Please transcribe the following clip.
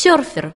серфер